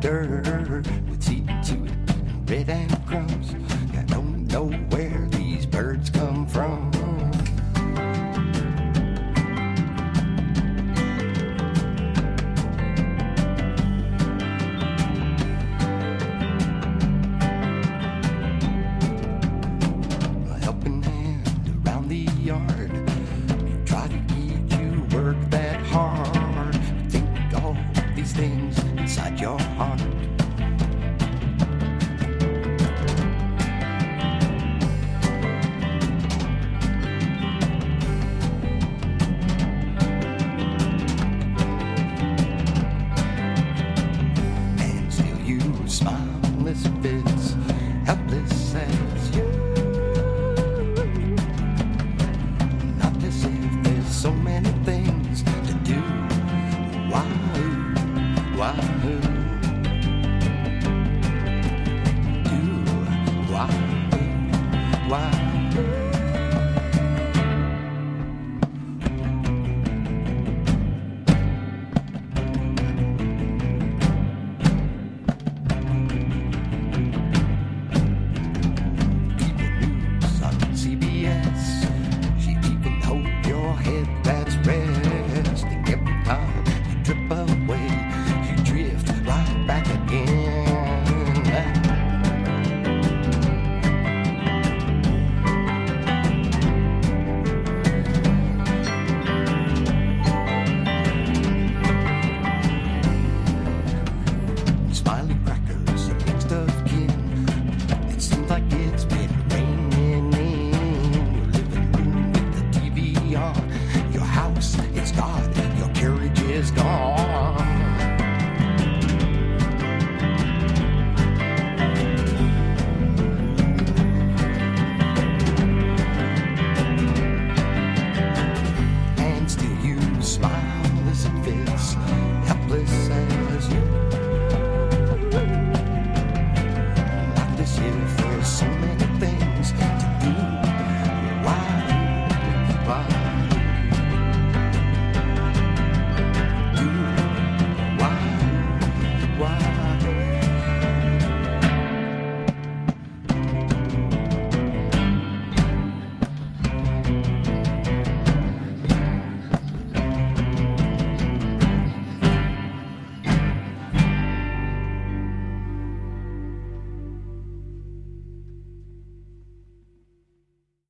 dirt with seed to it, red and crumbs. Smileless, misfits, helpless as you. Not as if there's so many things to do. Why, wahoo. Do, wahoo, Why?